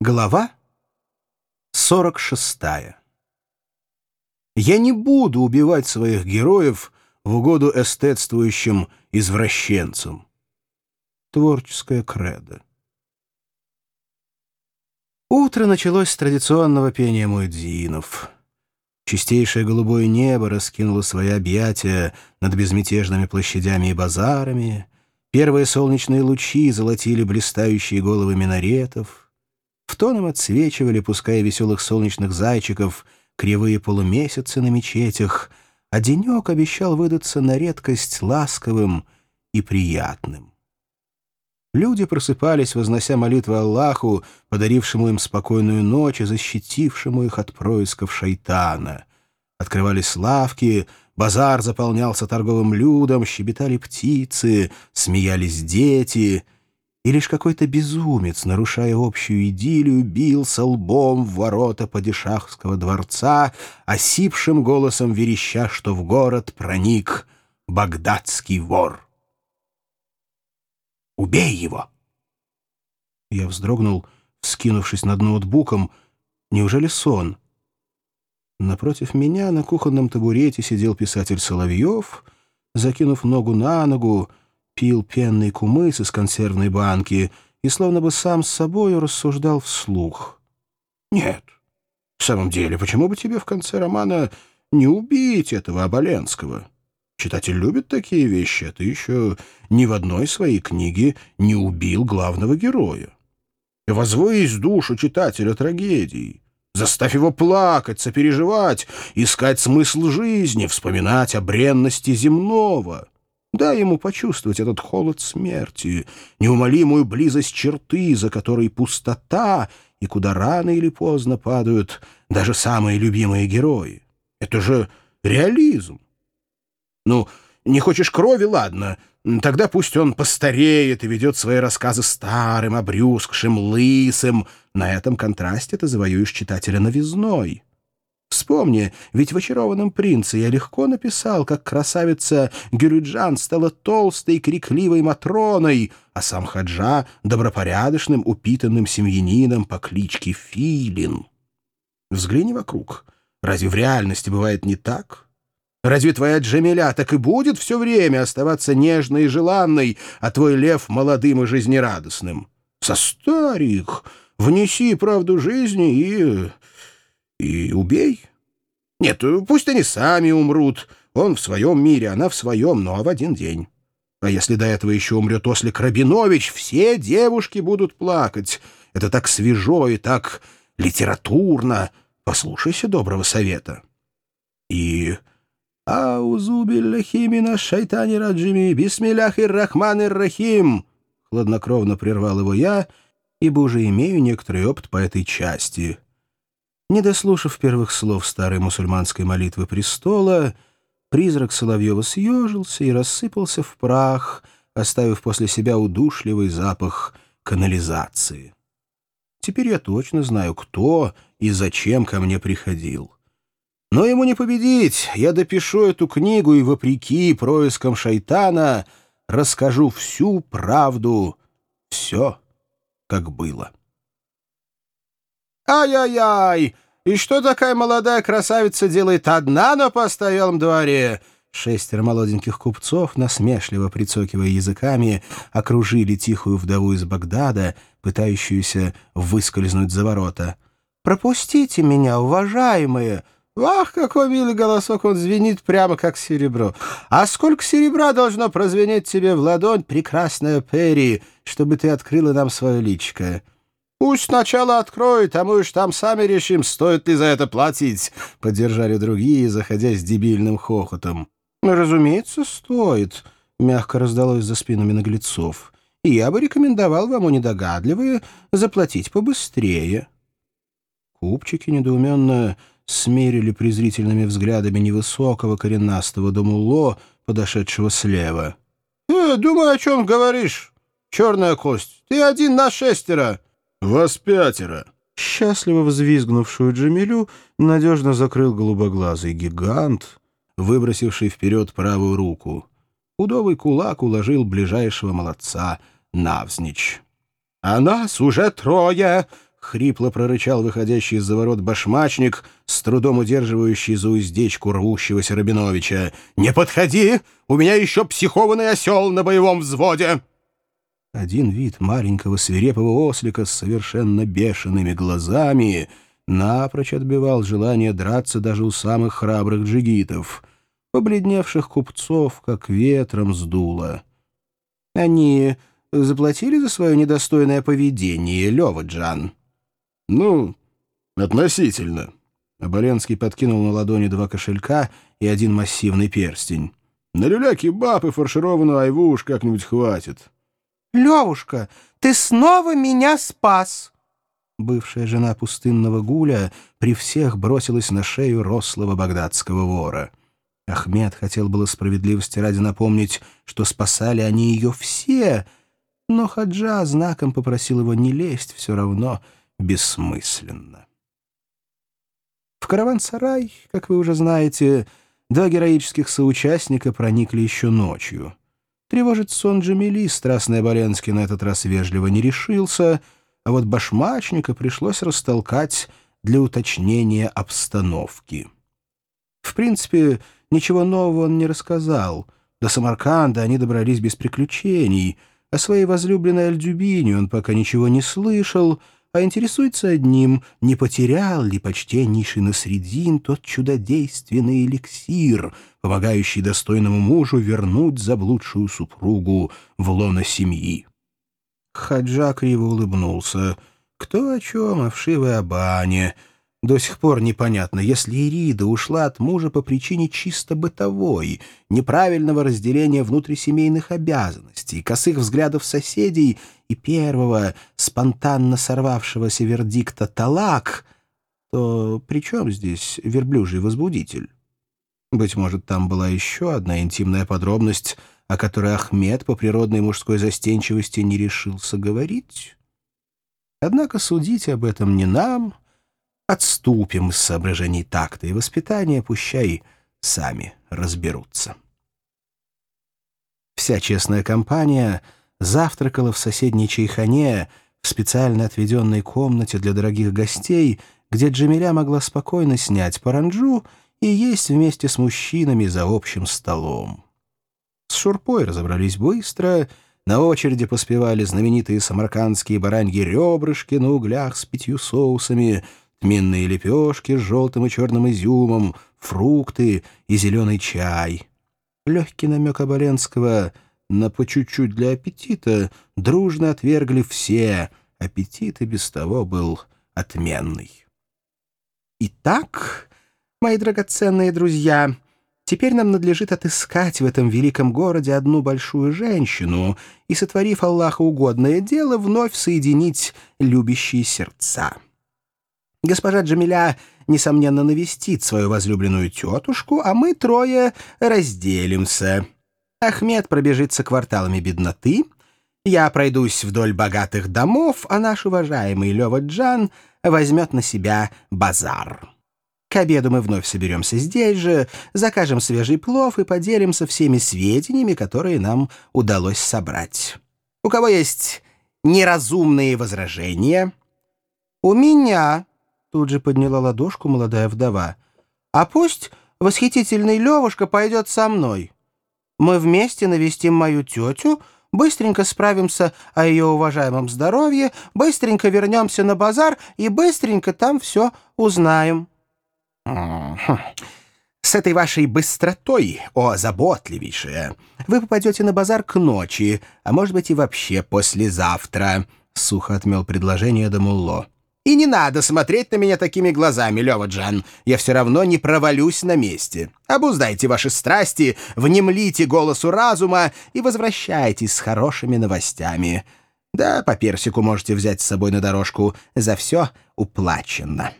Глава 46 Я не буду убивать своих героев в угоду эстетствующим извращенцам. Творческая кредо. Утро началось с традиционного пения муэдзинов. Чистейшее голубое небо раскинуло свои объятия над безмятежными площадями и базарами. Первые солнечные лучи золотили блистающие головы минаретов — в тоном отсвечивали, пуская веселых солнечных зайчиков, кривые полумесяцы на мечетях, а денек обещал выдаться на редкость ласковым и приятным. Люди просыпались, вознося молитвы Аллаху, подарившему им спокойную ночь и защитившему их от происков шайтана. Открывались лавки, базар заполнялся торговым людом, щебетали птицы, смеялись дети — и лишь какой-то безумец, нарушая общую идиллию, бился лбом в ворота падишахского дворца, осипшим голосом вереща, что в город проник багдадский вор. «Убей его!» Я вздрогнул, скинувшись над ноутбуком. Неужели сон? Напротив меня на кухонном табурете сидел писатель Соловьев, закинув ногу на ногу, пил пенный кумыс из консервной банки и словно бы сам с собою рассуждал вслух. «Нет, в самом деле, почему бы тебе в конце романа не убить этого Оболенского? Читатель любит такие вещи, а ты еще ни в одной своей книге не убил главного героя. Возвысь душу читателя трагедии». Заставь его плакать, сопереживать, искать смысл жизни, вспоминать о бренности земного. Дай ему почувствовать этот холод смерти, неумолимую близость черты, за которой пустота, и куда рано или поздно падают даже самые любимые герои. Это же реализм. Ну, не хочешь крови, ладно, тогда пусть он постареет и ведет свои рассказы старым, обрюзгшим, лысым. На этом контрасте ты завоюешь читателя новизной. Вспомни, ведь в «Очарованном принце» я легко написал, как красавица Гюриджан стала толстой, крикливой Матроной, а сам Хаджа — добропорядочным, упитанным семьянином по кличке Филин. Взгляни вокруг. Разве в реальности бывает не так? Разве твоя Джамиля так и будет все время оставаться нежной и желанной, а твой лев — молодым и жизнерадостным? Состарь их, внеси правду жизни и и убей. Нет, пусть они сами умрут. Он в своем мире, она в своем, но в один день. А если до этого еще умрет Ослик Рабинович, все девушки будут плакать. Это так свежо и так литературно. Послушайся доброго совета. И... «Аузубиллахимина шайтани раджими, бисмиллахи рахман рахим!» Хладнокровно прервал его я, ибо уже имею некоторый опыт по этой части. Не дослушав первых слов старой мусульманской молитвы престола, призрак Соловьева съежился и рассыпался в прах, оставив после себя удушливый запах канализации. Теперь я точно знаю, кто и зачем ко мне приходил. Но ему не победить. Я допишу эту книгу и, вопреки проискам шайтана, расскажу всю правду, все, как было. «Ай-яй-яй! И что такая молодая красавица делает одна на постоялом дворе?» Шестеро молоденьких купцов, насмешливо прицокивая языками, окружили тихую вдову из Багдада, пытающуюся выскользнуть за ворота. «Пропустите меня, уважаемые!» Ах, какой милый голосок, он звенит прямо как серебро. А сколько серебра должно прозвенеть тебе в ладонь, прекрасная Перри, чтобы ты открыла нам свое личико?» «Пусть сначала откроет, а мы уж там сами решим, стоит ли за это платить», — поддержали другие, заходя с дебильным хохотом. «Разумеется, стоит», — мягко раздалось за спинами наглецов. «И я бы рекомендовал вам, у недогадливые, заплатить побыстрее». Купчики недоуменно смерили презрительными взглядами невысокого коренастого домуло, подошедшего слева. «Э, думаю, о чем говоришь, черная кость. Ты один на шестеро». «Вас пятеро!» Счастливо взвизгнувшую Джамилю надежно закрыл голубоглазый гигант, выбросивший вперед правую руку. Удовый кулак уложил ближайшего молодца навзничь. «А нас уже трое!» — хрипло прорычал выходящий из-за ворот башмачник, с трудом удерживающий за уздечку рвущегося Рабиновича. «Не подходи! У меня еще психованный осел на боевом взводе!» Один вид маленького свирепого ослика с совершенно бешеными глазами напрочь отбивал желание драться даже у самых храбрых джигитов. Побледневших купцов как ветром сдуло. Они заплатили за свое недостойное поведение, Лёва Джан? — Ну, относительно. Оболенский подкинул на ладони два кошелька и один массивный перстень. — На люля баб и фаршированную айву уж как-нибудь хватит. — Левушка, ты снова меня спас! Бывшая жена пустынного гуля при всех бросилась на шею рослого багдадского вора. Ахмед хотел было справедливости ради напомнить, что спасали они ее все — но Хаджа знаком попросил его не лезть, все равно бессмысленно. В караван-сарай, как вы уже знаете, два героических соучастника проникли еще ночью. Тревожить сон Джамили страстный Оболенский на этот раз вежливо не решился, а вот башмачника пришлось растолкать для уточнения обстановки. В принципе, ничего нового он не рассказал. До Самарканда они добрались без приключений — о своей возлюбленной Альдюбине он пока ничего не слышал, а интересуется одним, не потерял ли почтеннейший Насредин тот чудодейственный эликсир, помогающий достойному мужу вернуть заблудшую супругу в лоно семьи. Хаджа криво улыбнулся. «Кто о чем, о вшивой Абане?» До сих пор непонятно, если Ирида ушла от мужа по причине чисто бытовой, неправильного разделения внутрисемейных обязанностей, косых взглядов соседей и первого, спонтанно сорвавшегося вердикта «талак», то при чем здесь верблюжий возбудитель? Быть может, там была еще одна интимная подробность, о которой Ахмед по природной мужской застенчивости не решился говорить? Однако судить об этом не нам — Отступим из соображений такта и воспитания, пущай сами разберутся. Вся честная компания завтракала в соседней чайхане в специально отведенной комнате для дорогих гостей, где Джамиля могла спокойно снять паранджу и есть вместе с мужчинами за общим столом. С Шурпой разобрались быстро, на очереди поспевали знаменитые самаркандские бараньи ребрышки на углях с пятью соусами — тменные лепешки с желтым и черным изюмом, фрукты и зеленый чай. Легкий намек Оболенского на по чуть-чуть для аппетита дружно отвергли все. Аппетит и без того был отменный. Итак, мои драгоценные друзья, теперь нам надлежит отыскать в этом великом городе одну большую женщину и, сотворив Аллаху угодное дело, вновь соединить любящие сердца. Госпожа Джамиля, несомненно, навестит свою возлюбленную тетушку, а мы трое разделимся. Ахмед пробежится кварталами бедноты, я пройдусь вдоль богатых домов, а наш уважаемый Лёва Джан возьмет на себя базар. К обеду мы вновь соберемся здесь же, закажем свежий плов и поделимся всеми сведениями, которые нам удалось собрать. У кого есть неразумные возражения? У меня, Тут же подняла ладошку молодая вдова. «А пусть восхитительный Левушка пойдет со мной. Мы вместе навестим мою тетю, быстренько справимся о ее уважаемом здоровье, быстренько вернемся на базар и быстренько там все узнаем». «С этой вашей быстротой, о, заботливейшая, вы попадете на базар к ночи, а может быть и вообще послезавтра», — сухо отмел предложение Дамулло. И не надо смотреть на меня такими глазами, Лёва Джан. Я все равно не провалюсь на месте. Обуздайте ваши страсти, внемлите голосу разума и возвращайтесь с хорошими новостями. Да, по персику можете взять с собой на дорожку. За все уплачено».